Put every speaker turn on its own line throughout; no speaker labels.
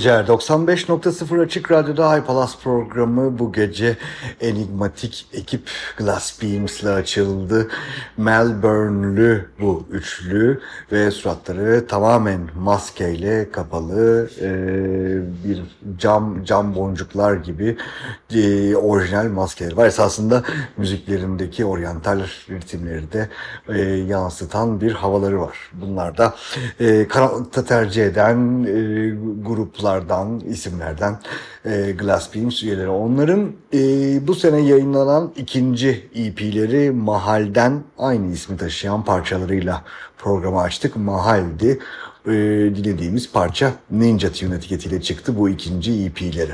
geceler. 95.0 Açık Radyo'da High Palace programı bu gece enigmatik ekip Glass Beams'le açıldı. Melbourne'lü bu üçlü ve suratları tamamen maskeyle kapalı e, bir cam cam boncuklar gibi e, orijinal maskeler var. Esasında müziklerindeki oryantal ritimleri de e, yansıtan bir havaları var. Bunlar da e, karanlıkta tercih eden e, gruplardan, isimlerden e, Glass Beams üyeleri. Onların e, bu sene yayınlanan ikinci EP'leri Mahal'den aynı ismi taşıyan parçalarıyla programı açtık. Mahal'di e, dinlediğimiz parça Ninja Tune etiketiyle çıktı bu ikinci EP'leri.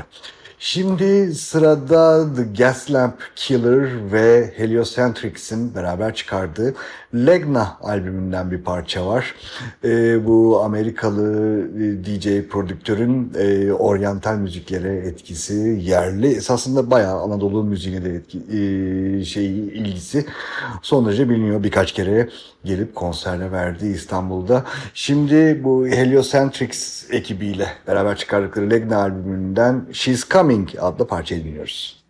Şimdi sırada The Gaslamp Killer ve Heliocentrics'in beraber çıkardığı Legna albümünden bir parça var. E, bu Amerikalı e, DJ prodüktörün e, oryantal müziklere etkisi yerli. Esasında bayağı Anadolu müziğine de etki, e, şey ilgisi son derece biliniyor. Birkaç kere gelip konserle verdi İstanbul'da. Şimdi bu Heliocentrics ekibiyle beraber çıkardıkları Legna albümünden She's Coming adlı parçayı dinliyoruz.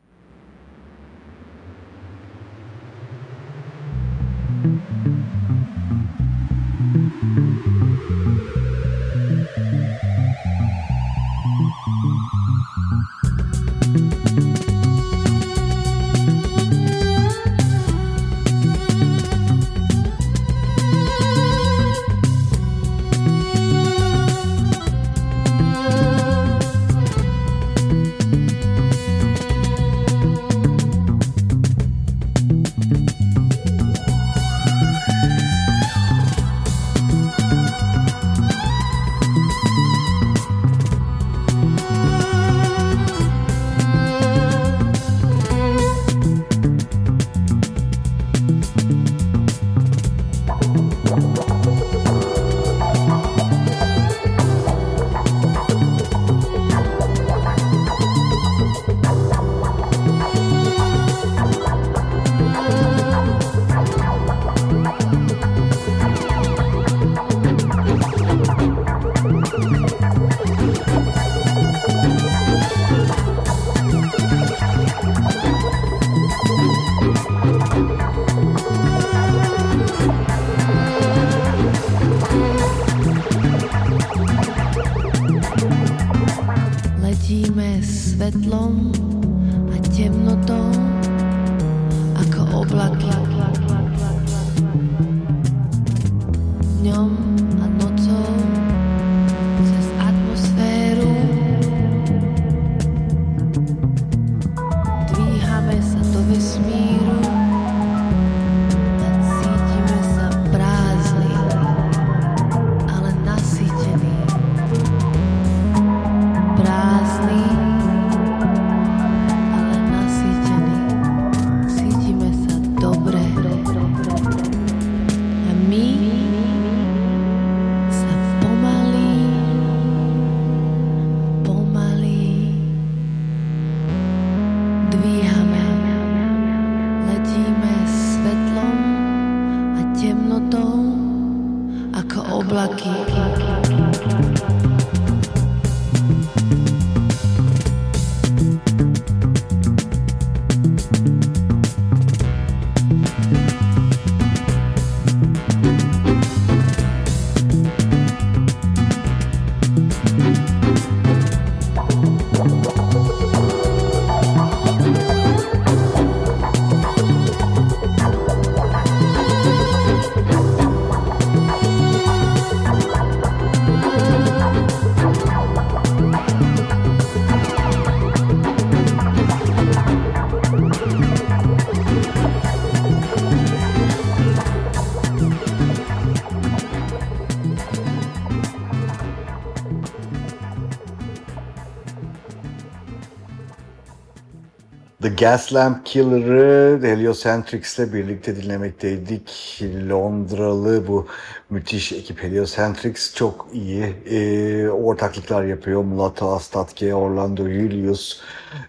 Gaslamp Killer'ı Heliocentrics ile birlikte dinlemekteydik. Londralı bu müthiş ekip Heliocentrics çok iyi e, ortaklıklar yapıyor. Mulato Astatke, Orlando Julius,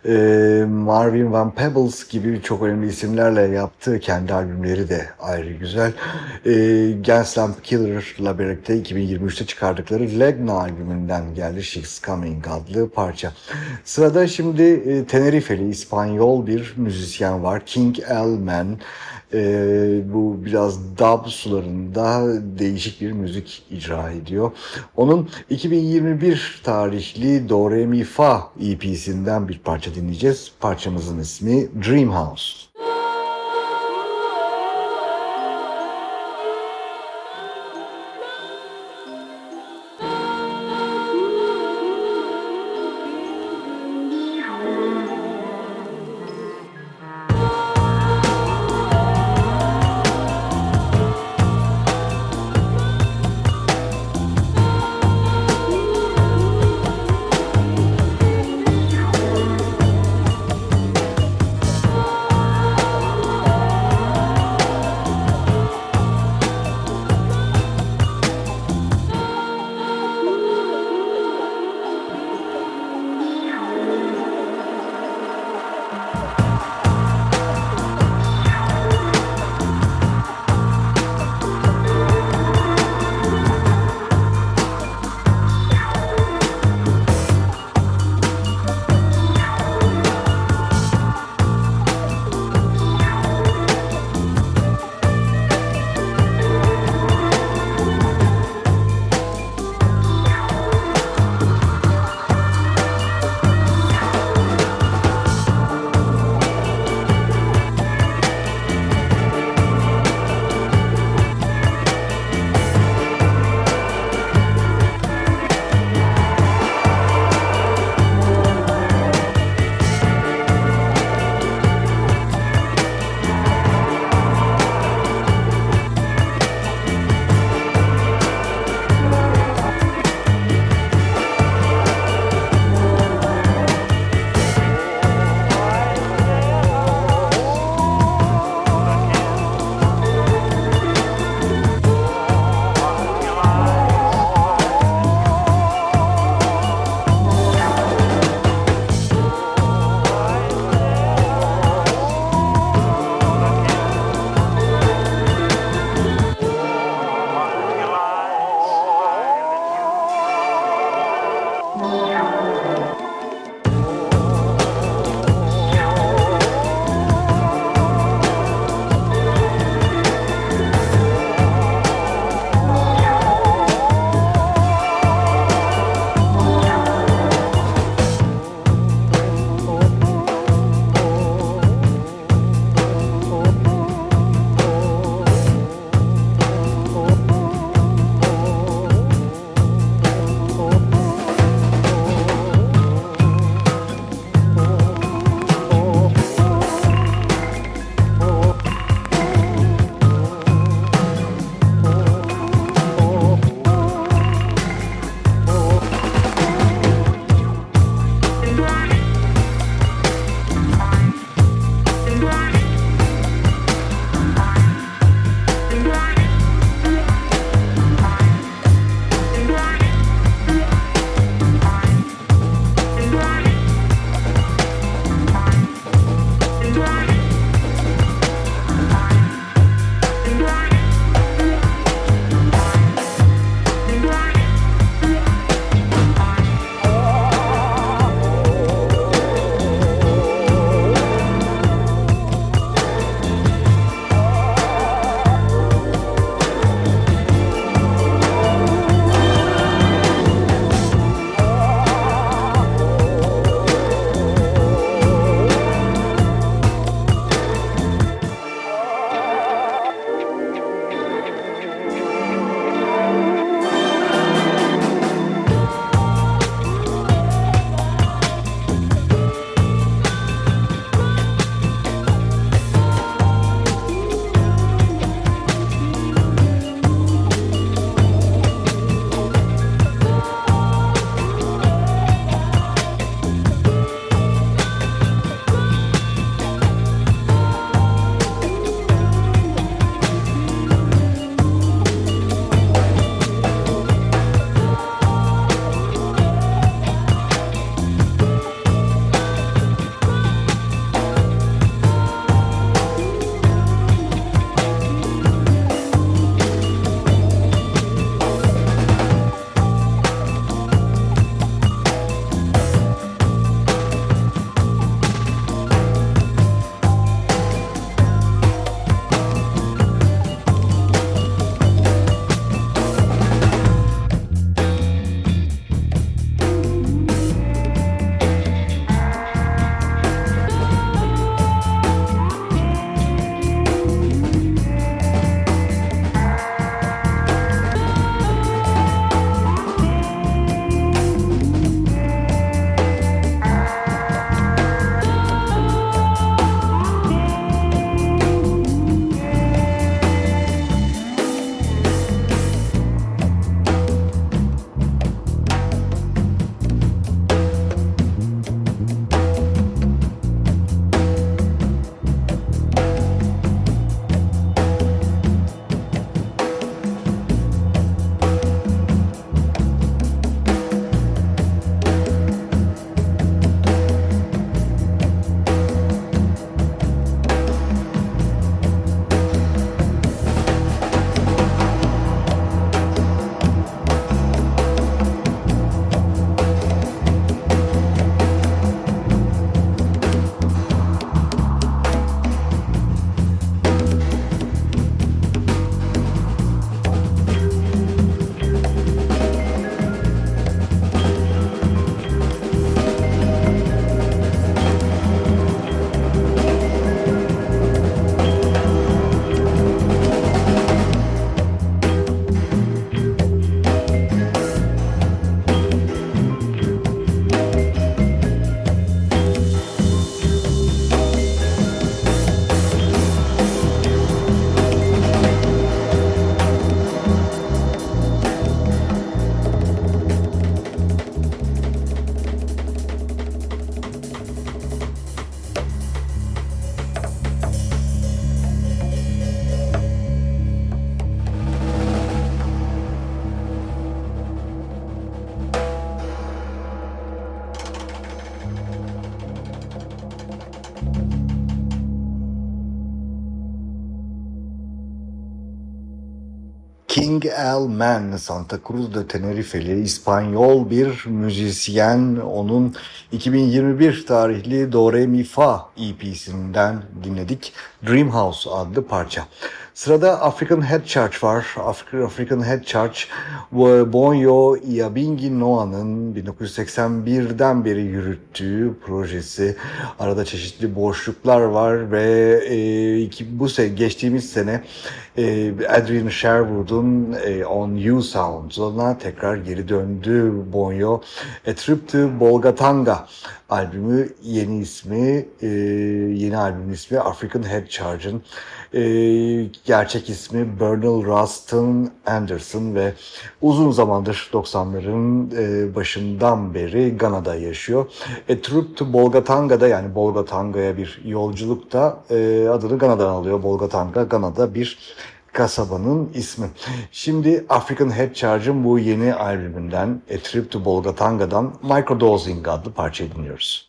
e, Marvin Van Peebles gibi çok önemli isimlerle yaptığı kendi albümleri de ayrı güzel. E, Gaslamp Killer'la birlikte 2023'te çıkardıkları Legna albümünden geldi She's Coming adlı parça. Sırada şimdi e, Tenerifeli İspanyol bir müzisyen var. King Elman. E, bu biraz dub sularında değişik bir müzik icra ediyor. Onun 2021 tarihli Do Re Mi Fa EP'sinden bir parça dinleyeceğiz. Parçamızın ismi Dream House. King Al Man, Santa Cruz de Tenerife'li İspanyol bir müzisyen. Onun 2021 tarihli Do Re Mi Fa EP'sinden dinledik. Dream House adlı parça. Sırada African Head Church var. African Head Church, Bonyo Iabingi Noah'nın 1981'den beri yürüttüğü projesi. Arada çeşitli boşluklar var ve e, bu sene, geçtiğimiz sene e, Adrian Sherwood'un e, On You Sounds'una tekrar geri döndü Bonyo. A Trip to Bolgatanga albümü yeni ismi, e, yeni albümün ismi African Head Charge'ın e, gerçek ismi Bernal Rustin Anderson ve uzun zamandır 90'ların e, başından beri Gana'da yaşıyor. A Trip to Bolgatanga'da yani Bolgatanga'ya bir yolculukta e, adını Gana'dan alıyor. Bolgatanga Gana'da bir kasabanın ismi. Şimdi African Head Charge'ın bu yeni albümünden A Trip to Bolgatanga'dan Microdosing adlı parçayı dinliyoruz.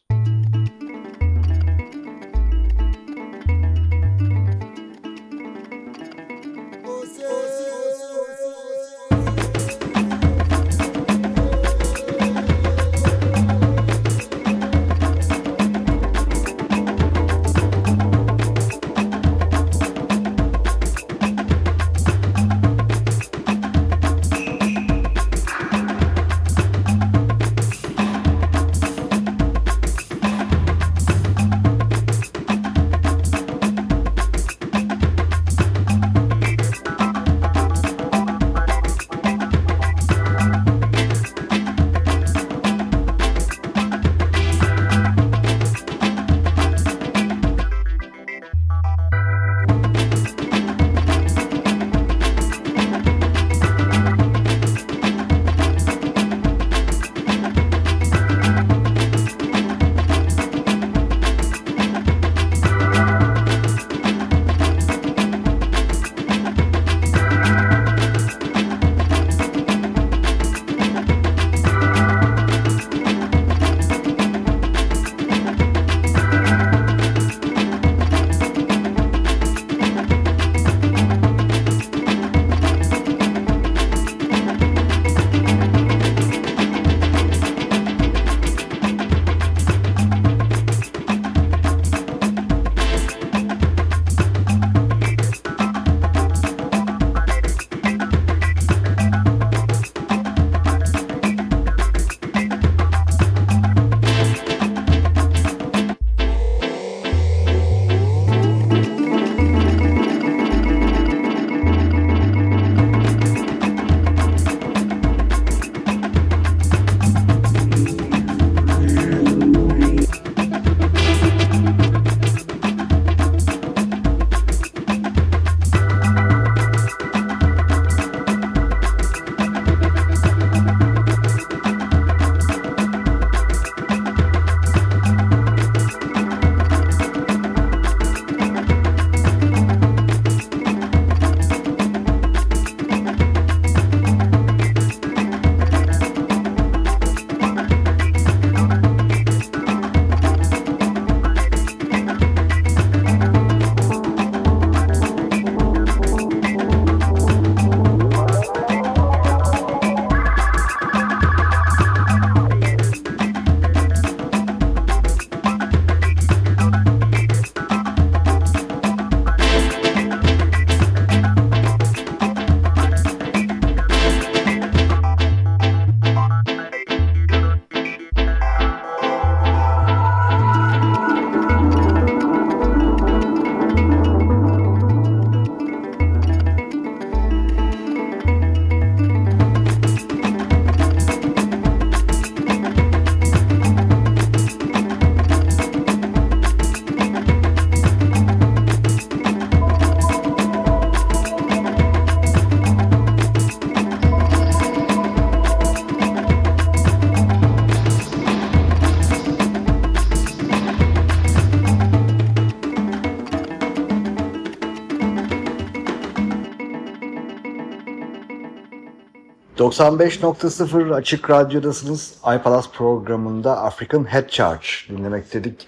95.0 Açık Radyo'dasınız. iPalas programında African Head Charge dinlemek dedik.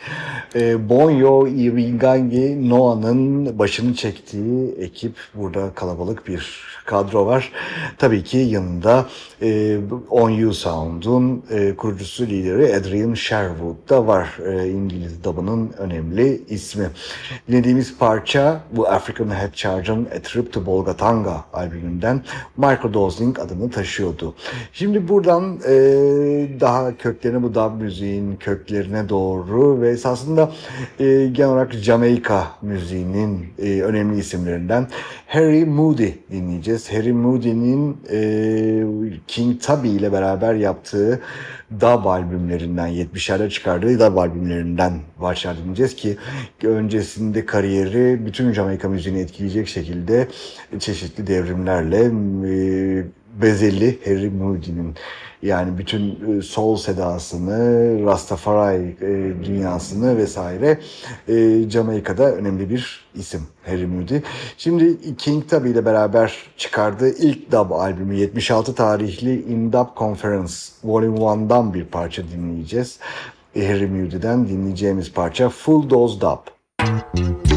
E, Bonyo Iringangi Noah'nın başını çektiği ekip burada kalabalık bir kadro var. Tabii ki yanında e, On You Sound'un e, kurucusu lideri Adrian Sherwood da var. E, İngiliz dabının önemli ismi. Dinlediğimiz parça bu African Head Charge'ın A Trip to Bolgatanga albümünden Microdosing adını taşıyordu. Şimdi buradan e, daha köklerine bu dub müziğin köklerine doğru ve esasında e, genel olarak Jamaika müziğinin e, önemli isimlerinden Harry Moody dinleyeceğiz. Harry Moody'nin e, King Tubby ile beraber yaptığı dub albümlerinden, 70'lerde çıkardığı dub albümlerinden başlar dinleyeceğiz ki öncesinde kariyeri bütün Jamaika müziğini etkileyecek şekilde çeşitli devrimlerle e, bezeli Harry Moody'nin yani bütün e, soul sedasını, Rastafari e, dünyasını vesaire e, Jamaika'da önemli bir isim Harry Moody. Şimdi King Tubby ile beraber çıkardığı ilk dub albümü 76 tarihli In Dub Conference Volume 1'dan bir parça dinleyeceğiz. Harry Moody'den dinleyeceğimiz parça Full Dose Dub. Müzik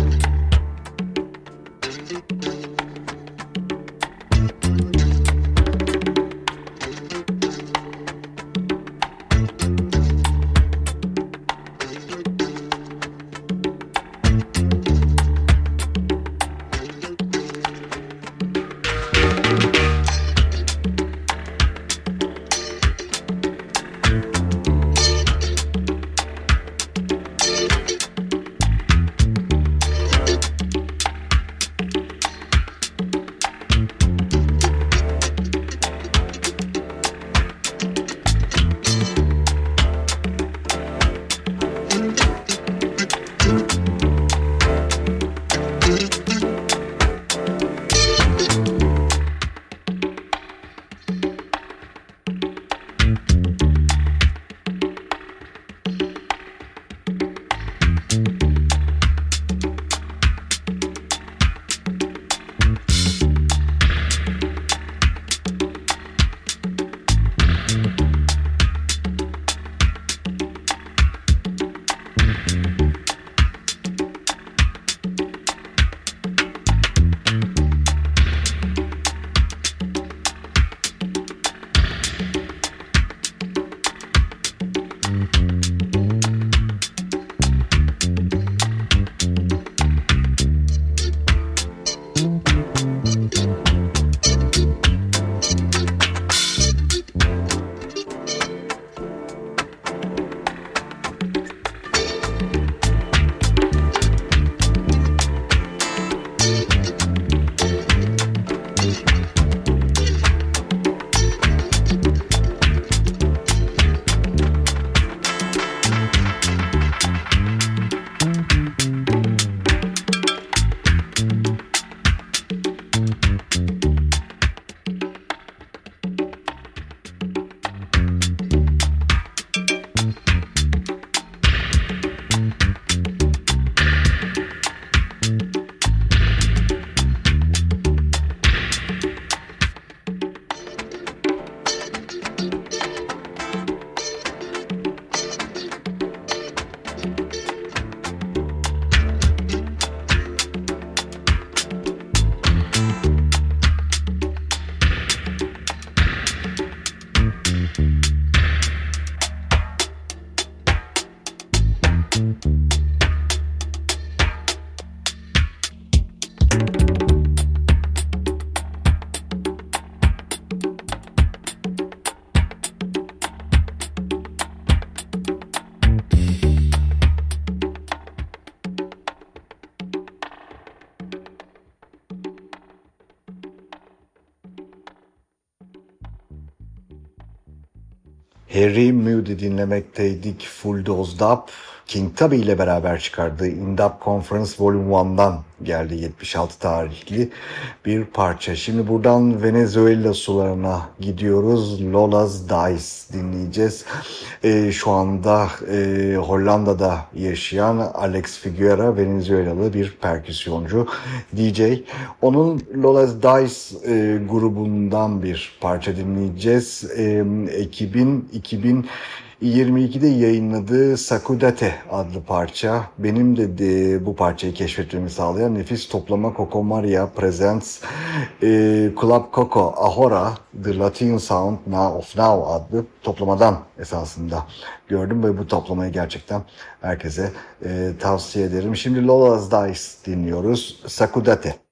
Harry Moody dinlemekteydik Full Dose Up. King Tubby ile beraber çıkardığı Indap Conference Volume 1'dan geldi 76 tarihli bir parça. Şimdi buradan Venezuela sularına gidiyoruz. Lola's Dice dinleyeceğiz. E, şu anda e, Hollanda'da yaşayan Alex Figuera Venezuelalı bir perküsyoncu DJ. Onun Lola's Dice e, grubundan bir parça dinleyeceğiz. E, ekibin 2000 22'de yayınladığı Sakudate adlı parça benim de, bu parçayı keşfetmemi sağlayan nefis toplama Coco Maria Presents e, Club Coco Ahora The Latin Sound Now of Now adlı toplamadan esasında gördüm ve bu toplamayı gerçekten herkese e, tavsiye ederim. Şimdi Lola's Dice dinliyoruz. Sakudate.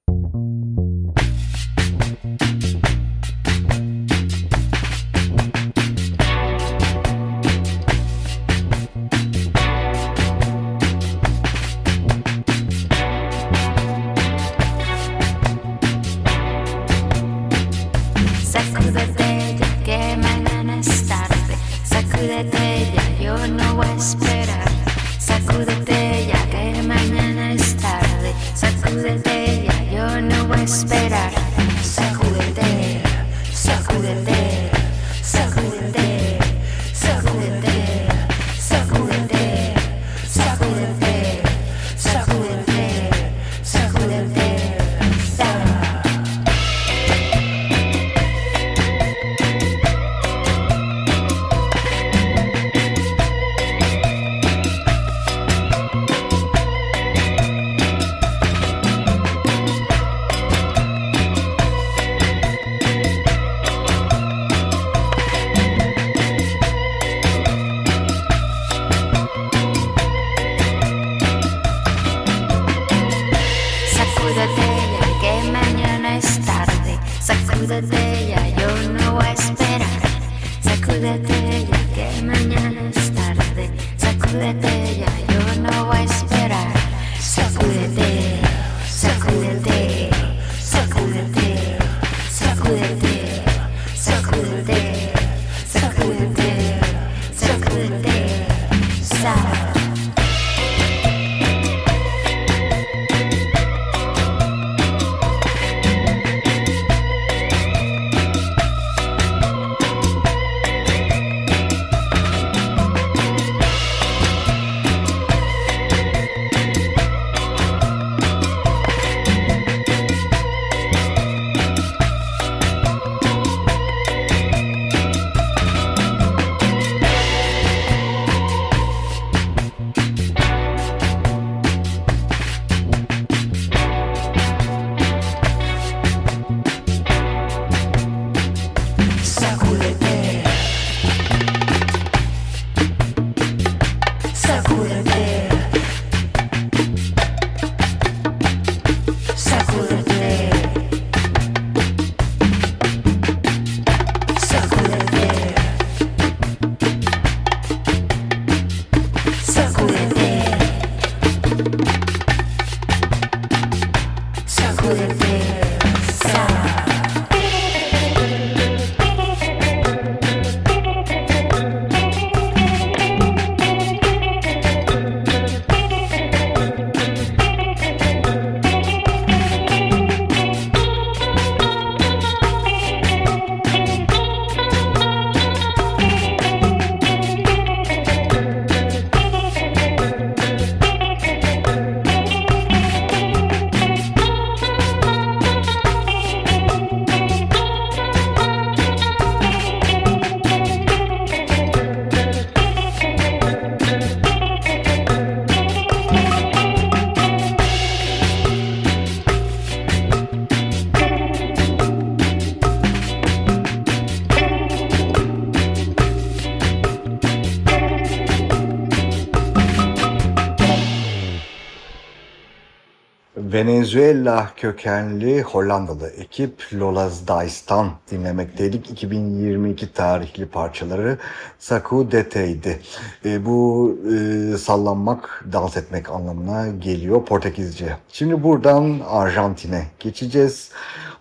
Venezuela kökenli Hollandalı ekip Lola's Dice'tan dinlemekteydik. 2022 tarihli parçaları Sacudete'ydi. E, bu e, sallanmak, dans etmek anlamına geliyor Portekizce. Şimdi buradan Arjantin'e geçeceğiz.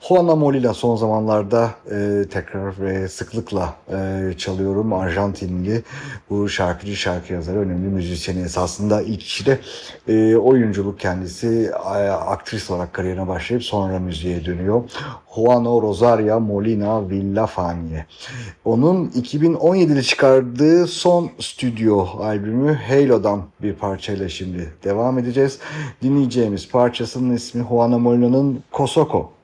Juana Molina son zamanlarda e, tekrar ve sıklıkla e, çalıyorum. Arjantinli bu şarkıcı şarkı yazarı önemli müzisyeni esasında ilk kişi de e, oyunculuk kendisi aktris olarak kariyerine başlayıp sonra müziğe dönüyor. Juano Rosario Molina Villafanie. Onun 2017'de çıkardığı son stüdyo albümü Halo'dan bir parçayla şimdi devam edeceğiz. Dinleyeceğimiz parçasının ismi Juana Molina'nın Kosoko.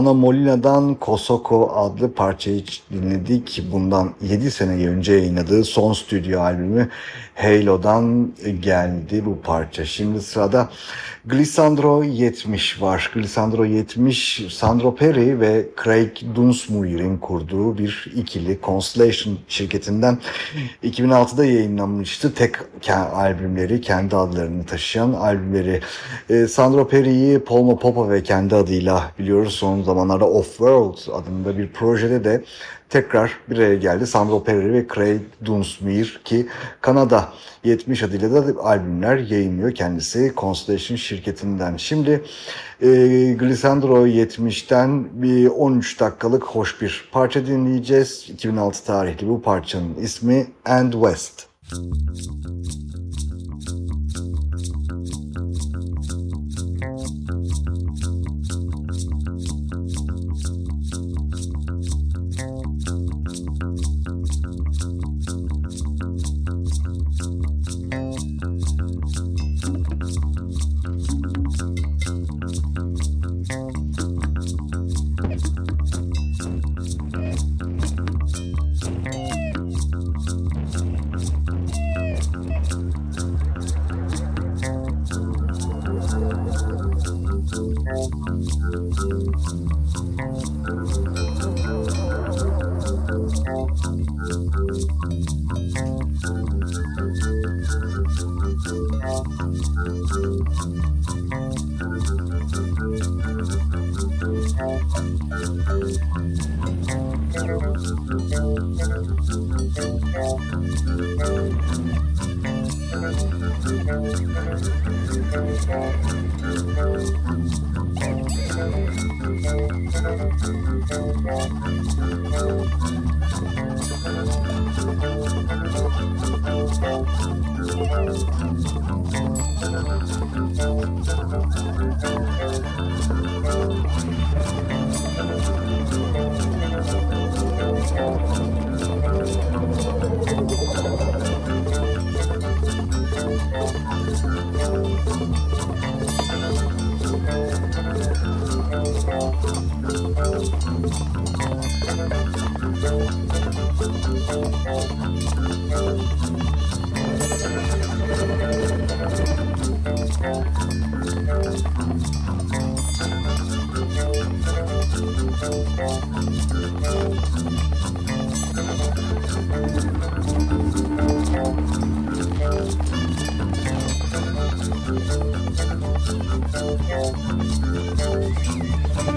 Joana Molina'dan Kosoko adlı parçayı dinledik. Bundan 7 sene önce yayınladığı son stüdyo albümü Halo'dan geldi bu parça. Şimdi sırada Glissandro 70 var. Glissandro 70, Sandro Perry ve Craig Dunsmuir'in kurduğu bir ikili Constellation şirketinden 2006'da yayınlanmıştı. Tek albümleri, kendi adlarını taşıyan albümleri. Ee, Sandro Perry'i Polmo Popa ve kendi adıyla biliyoruz. Son zamanlarda Off World adında bir projede de tekrar bir araya geldi. Sandro Perry ve Craig Dunsmuir ki Kanada 70 adıyla da albümler yayınlıyor kendisi Constellation şirketinden. Şimdi e, Glissandro 70'ten bir 13 dakikalık hoş bir parça dinleyeceğiz. 2006 tarihli bu parçanın ismi And West. T'en veux. Oh, oh, oh, oh,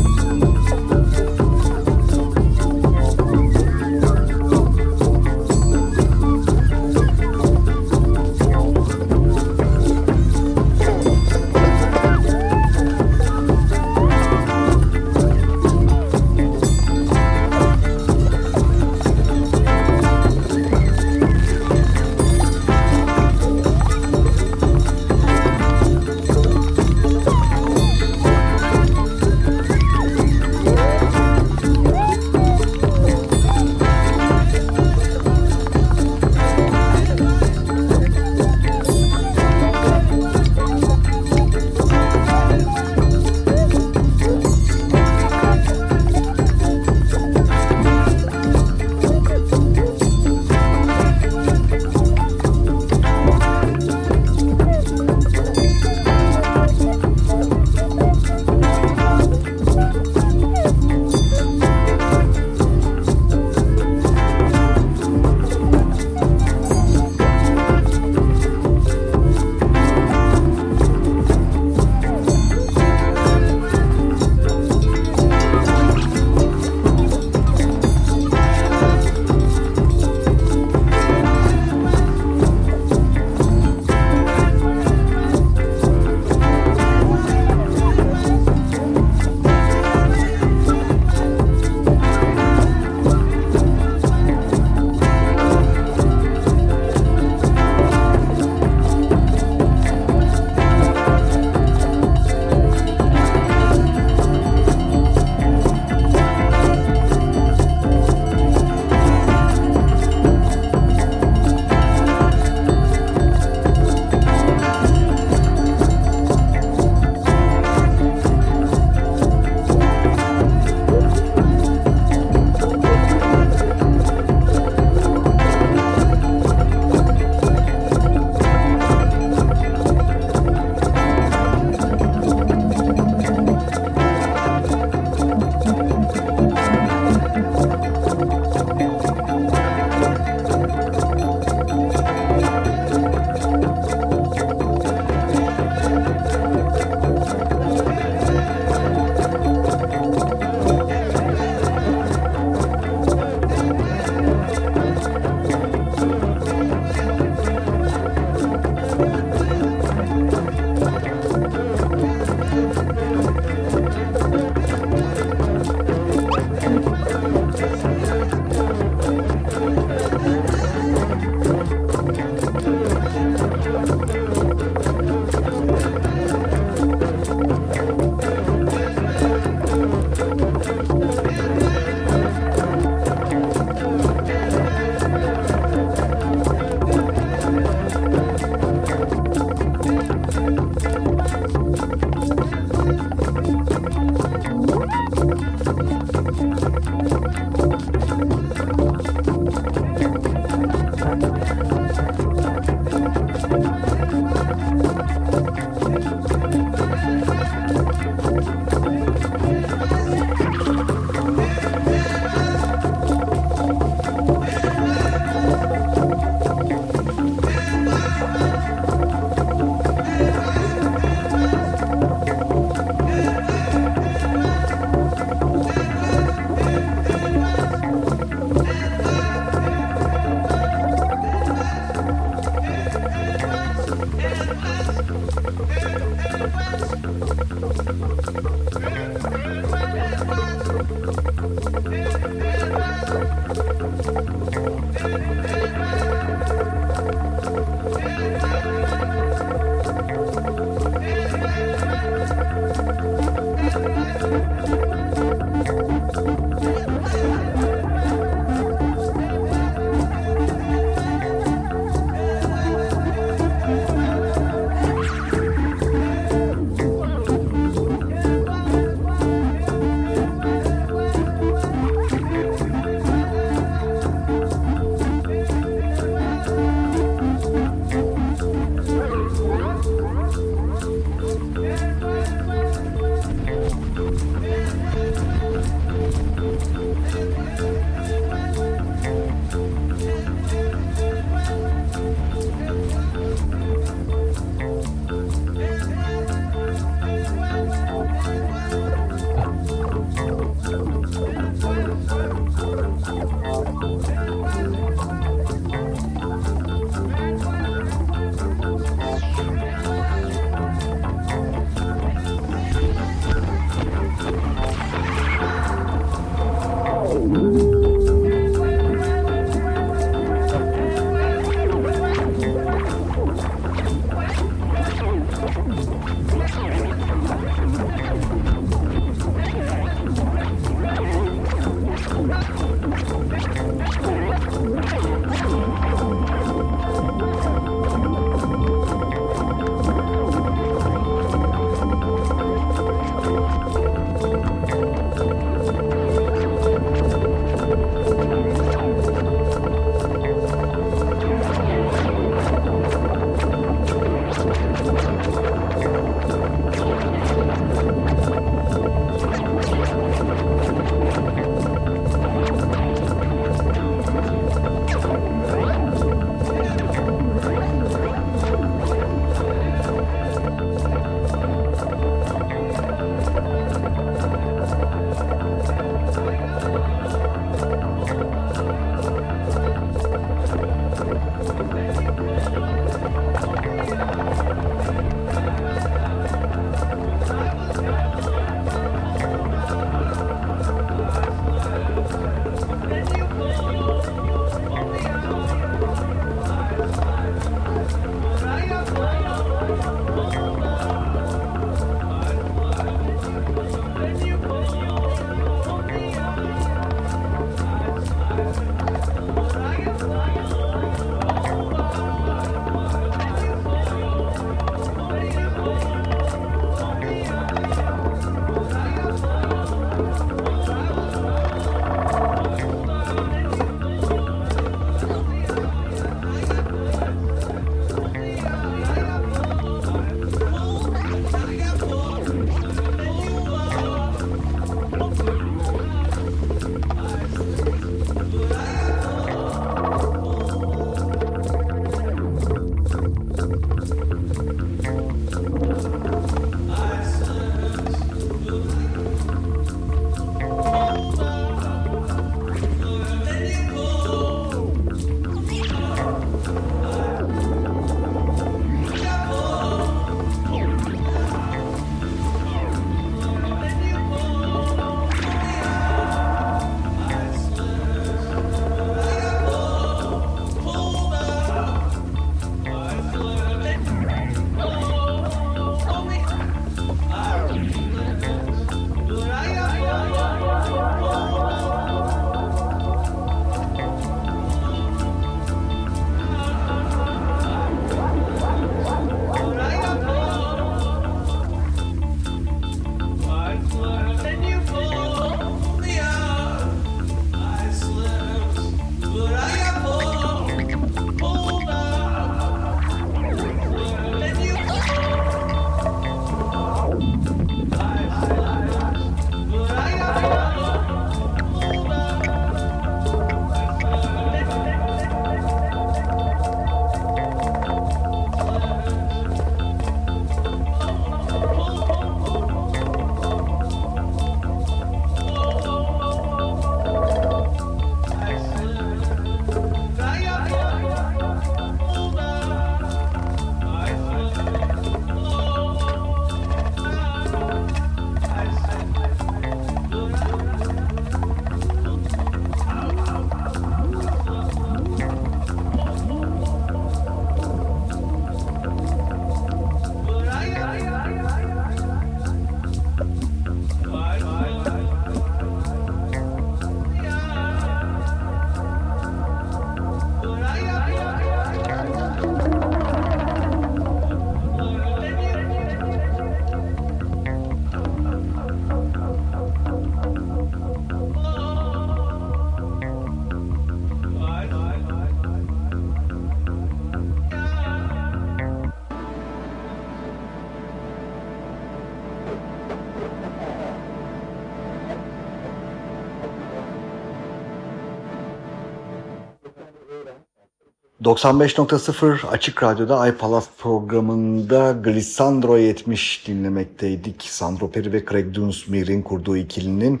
95.0 Açık Radyo'da iPalaz programında Glissandro 70 dinlemekteydik. Sandro Peri ve Craig Dunsmuir'in kurduğu ikilinin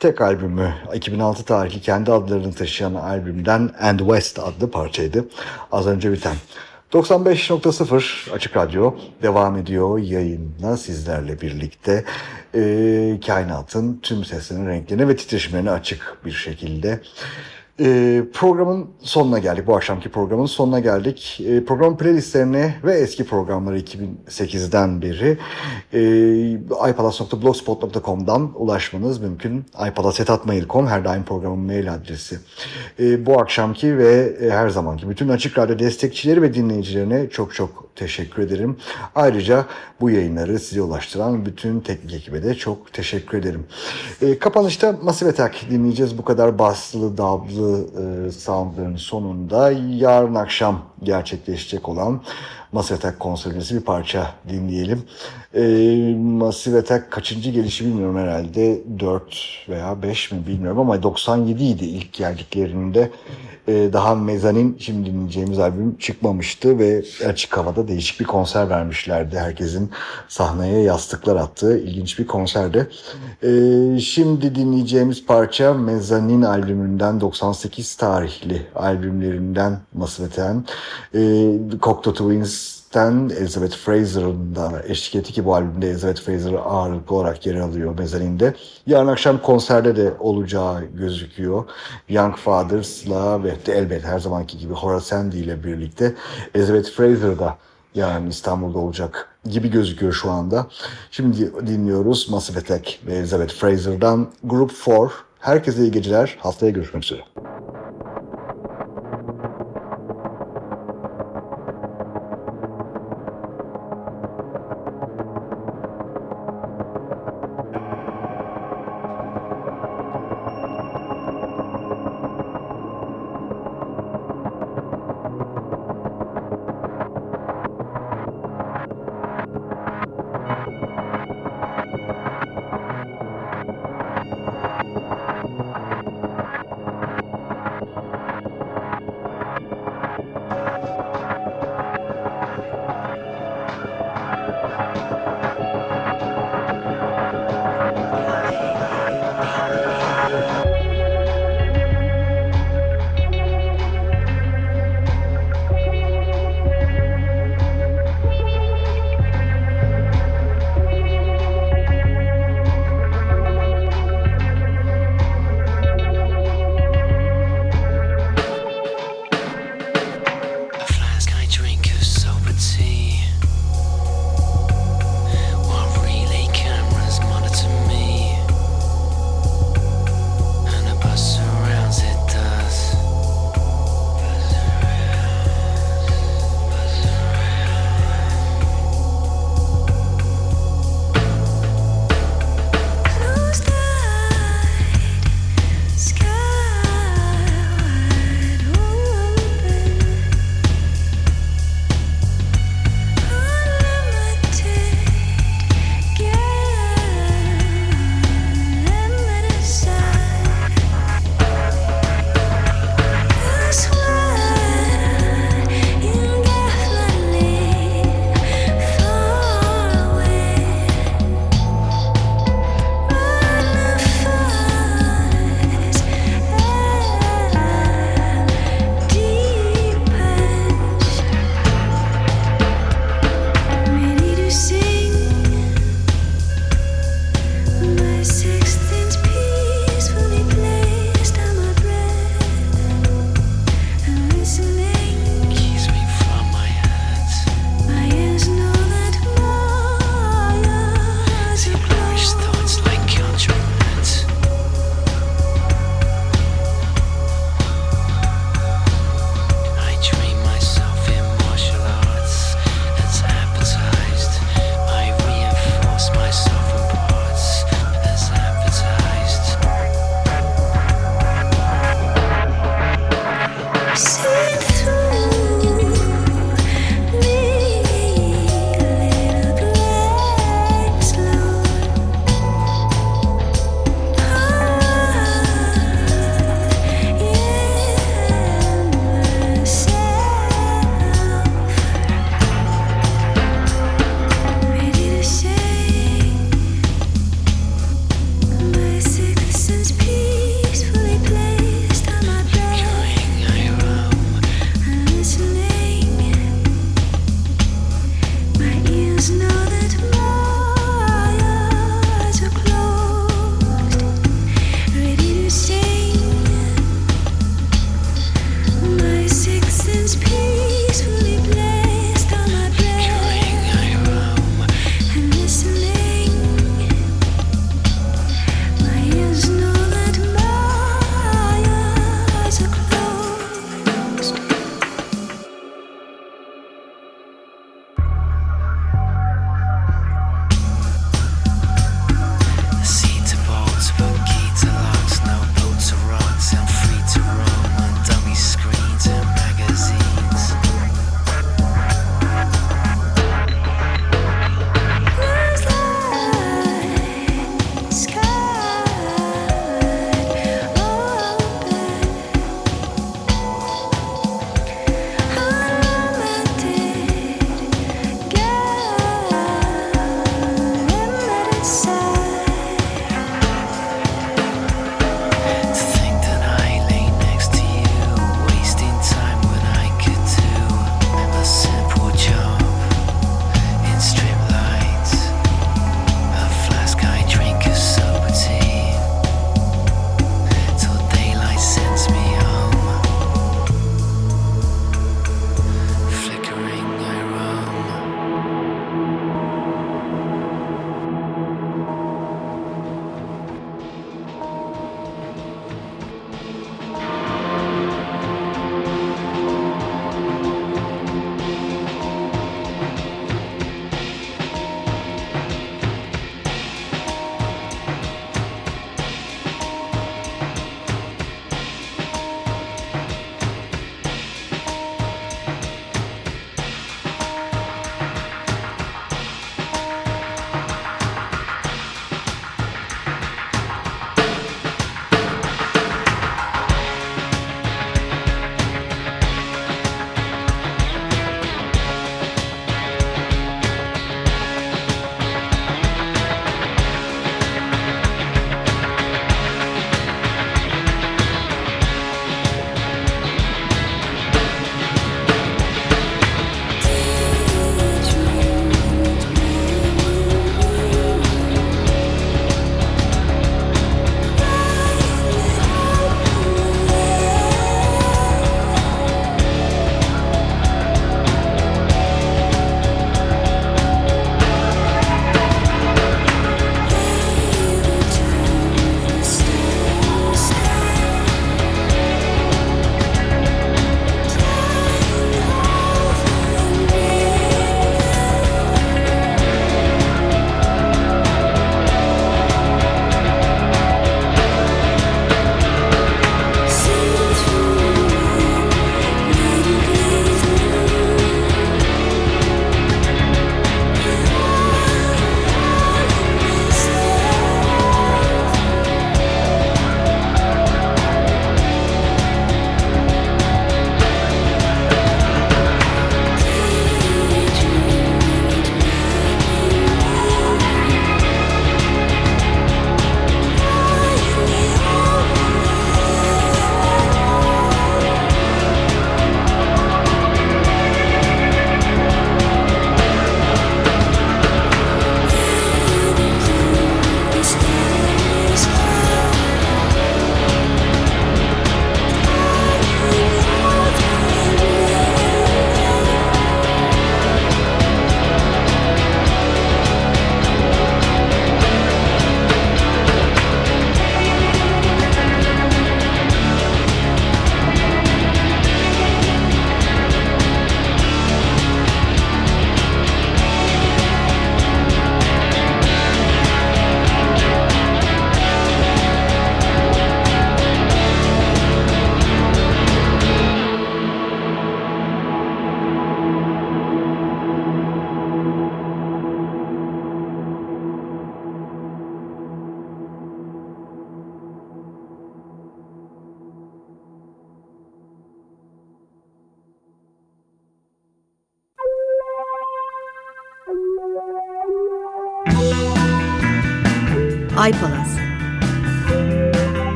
tek albümü 2006 tarihli kendi adlarını taşıyan albümden And West adlı parçaydı. Az önce biten. 95.0 Açık Radyo devam ediyor yayınla sizlerle birlikte e, kainatın tüm seslerinin renklerine ve titreşimlerine açık bir şekilde. E, programın sonuna geldik. Bu akşamki programın sonuna geldik. E, programın playlistlerine ve eski programları 2008'den beri e, ipalas.blogspot.com'dan ulaşmanız mümkün. ipalas.mail.com her daim programın mail adresi. E, bu akşamki ve e, her zamanki bütün Açık Radyo destekçileri ve dinleyicilerine çok çok teşekkür ederim. Ayrıca bu yayınları size ulaştıran bütün teknik ekibe de çok teşekkür ederim. E, kapanışta Massive Attack dinleyeceğiz. Bu kadar baslı, dablı e, soundların sonunda yarın akşam gerçekleşecek olan Attack konserimizi bir parça dinleyelim. E, Massive Attack kaçıncı gelişi bilmiyorum herhalde 4 veya 5 mi bilmiyorum ama 97 idi ilk geldiklerinde. E, daha Mezanin şimdi dinleyeceğimiz albüm çıkmamıştı ve açık havada değişik bir konser vermişlerdi. Herkesin sahneye yastıklar attığı ilginç bir konserdi. E, şimdi dinleyeceğimiz parça Mezanin albümünden 98 tarihli albümlerinden Massive Attack'in e, Cocteau Twins Ten Elizabeth Fraser'ın da eşlik etti ki bu albümde Elizabeth Fraser ağırlıklı olarak yer alıyor mezaninde. Yarın akşam konserde de olacağı gözüküyor. Young Fathers'la ve de elbet her zamanki gibi Horace Sandy ile birlikte Elizabeth Fraser da yarın İstanbul'da olacak gibi gözüküyor şu anda. Şimdi dinliyoruz Massive Attack ve Elizabeth Fraser'dan Group 4. Herkese iyi geceler. Haftaya görüşmek üzere.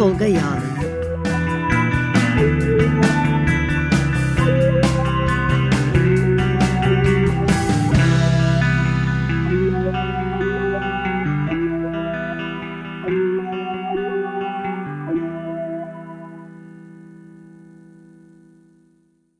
Hazırlayan ve sunan Tolga Yağlı